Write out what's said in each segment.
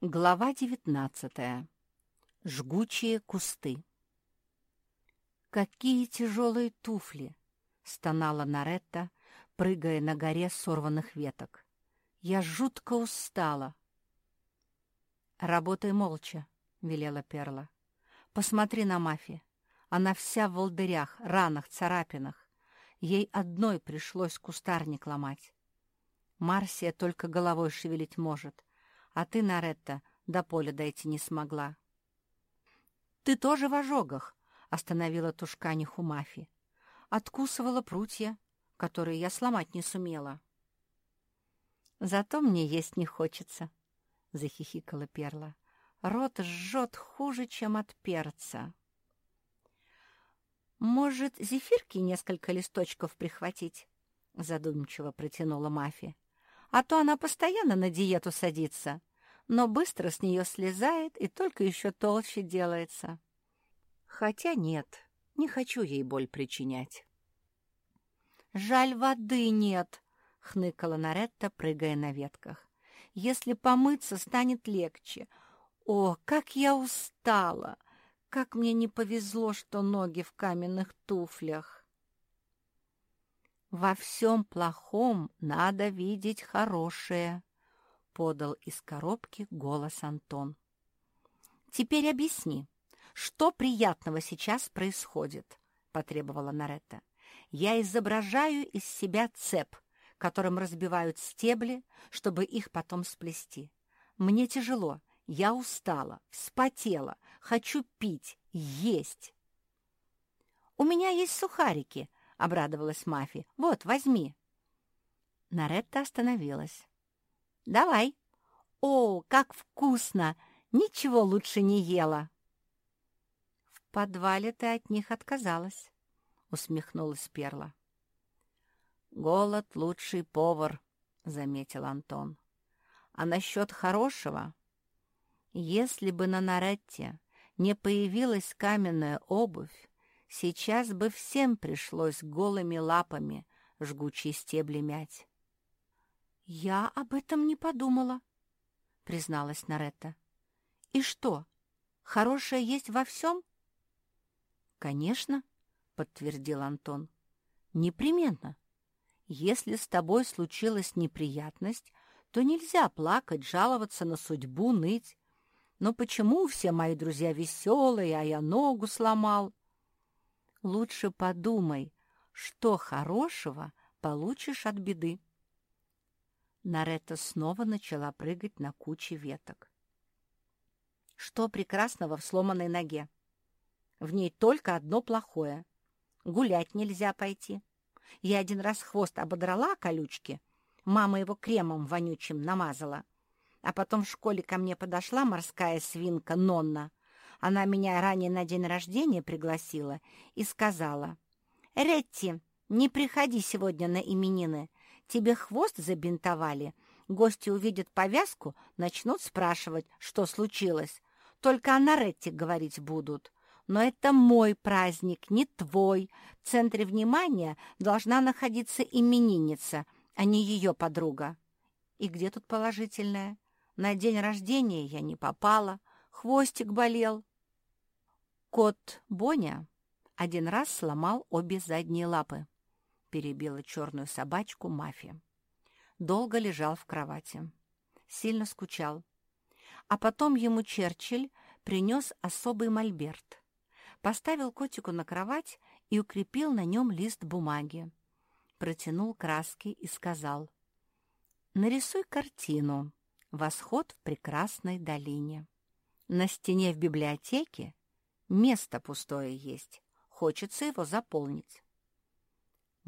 Глава девятнадцатая. Жгучие кусты. «Какие тяжелые туфли!» — стонала Наретта, прыгая на горе сорванных веток. «Я жутко устала!» «Работай молча», — велела Перла. «Посмотри на Мафи. Она вся в волдырях, ранах, царапинах. Ей одной пришлось кустарник ломать. Марсия только головой шевелить может, а ты, Наретта, до поля дойти не смогла. — Ты тоже в ожогах, — остановила тушканиху Мафи. Откусывала прутья, которые я сломать не сумела. — Зато мне есть не хочется, — захихикала Перла. Рот жжет хуже, чем от перца. «Может, зефирки несколько листочков прихватить?» — задумчиво протянула Мафи. «А то она постоянно на диету садится но быстро с нее слезает и только еще толще делается. Хотя нет, не хочу ей боль причинять. «Жаль, воды нет», — хныкала Наретта, прыгая на ветках. «Если помыться, станет легче. О, как я устала! Как мне не повезло, что ноги в каменных туфлях!» «Во всем плохом надо видеть хорошее», подал из коробки голос Антон. «Теперь объясни, что приятного сейчас происходит?» — потребовала Наретта. «Я изображаю из себя цеп, которым разбивают стебли, чтобы их потом сплести. Мне тяжело, я устала, вспотела, хочу пить, есть». «У меня есть сухарики», — обрадовалась Мафи. «Вот, возьми». Наретта остановилась. «Давай». «О, как вкусно! Ничего лучше не ела!» «В подвале ты от них отказалась», — усмехнулась Перла. «Голод — лучший повар», — заметил Антон. «А насчет хорошего? Если бы на Наретте не появилась каменная обувь, сейчас бы всем пришлось голыми лапами жгучие стебли мять. «Я об этом не подумала», — призналась Наретта. «И что, хорошее есть во всем?» «Конечно», — подтвердил Антон. «Непременно. Если с тобой случилась неприятность, то нельзя плакать, жаловаться на судьбу, ныть. Но почему все мои друзья веселые, а я ногу сломал?» «Лучше подумай, что хорошего получишь от беды». Наретта снова начала прыгать на куче веток. Что прекрасного в сломанной ноге? В ней только одно плохое. Гулять нельзя пойти. Я один раз хвост ободрала колючки, мама его кремом вонючим намазала. А потом в школе ко мне подошла морская свинка Нонна. Она меня ранее на день рождения пригласила и сказала, «Ретти, не приходи сегодня на именины, Тебе хвост забинтовали. Гости увидят повязку, начнут спрашивать, что случилось. Только о Наретте говорить будут. Но это мой праздник, не твой. В центре внимания должна находиться именинница, а не ее подруга. И где тут положительное? На день рождения я не попала, хвостик болел. Кот Боня один раз сломал обе задние лапы. — перебила черную собачку мафия. Долго лежал в кровати. Сильно скучал. А потом ему Черчилль принес особый мольберт. Поставил котику на кровать и укрепил на нем лист бумаги. Протянул краски и сказал, «Нарисуй картину «Восход в прекрасной долине». На стене в библиотеке место пустое есть, хочется его заполнить.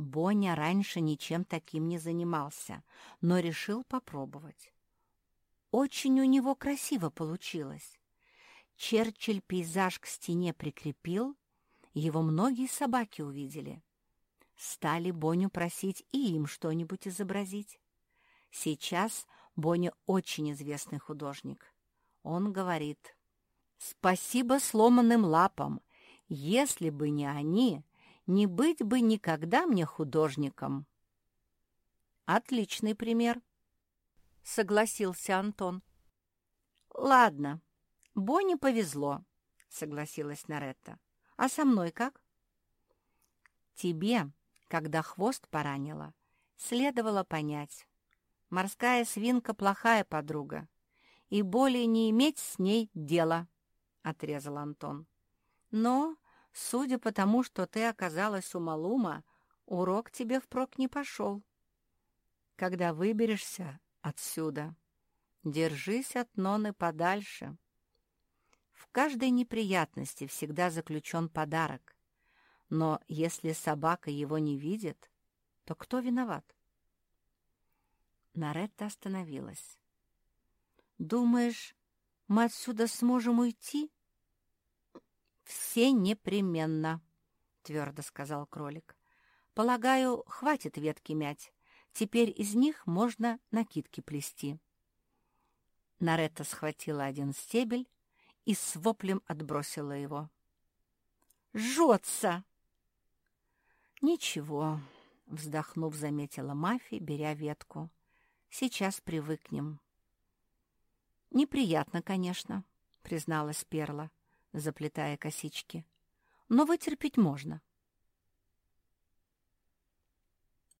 Боня раньше ничем таким не занимался, но решил попробовать. Очень у него красиво получилось. Черчилль пейзаж к стене прикрепил, его многие собаки увидели. Стали Боню просить и им что-нибудь изобразить. Сейчас Боня очень известный художник. Он говорит, «Спасибо сломанным лапам. Если бы не они, не быть бы никогда мне художником. Отличный пример, согласился Антон. ладно, Бонни повезло, согласилась Наретта. А со мной как? Тебе, когда хвост поранила, следовало понять. Морская свинка плохая подруга, и более не иметь с ней дела, — отрезал Антон. Но, судя по тому, что ты оказалась у Малума, урок тебе впрок не пошел. Когда выберешься отсюда, держись от Ноны подальше. В каждой неприятности всегда заключен подарок. Но если собака его не видит, то кто виноват? Наретта остановилась. «Думаешь, мы отсюда сможем уйти?» «Все непременно», — твердо сказал кролик. «Полагаю, хватит ветки мять. Теперь из них можно накидки плести». Наретта схватила один стебель и с воплем отбросила его. «Жжется!» «Ничего», — вздохнув, заметила Мафи, беря ветку. «Сейчас привыкнем». «Неприятно, конечно», — призналась Перла заплетая косички. «Но вытерпеть можно».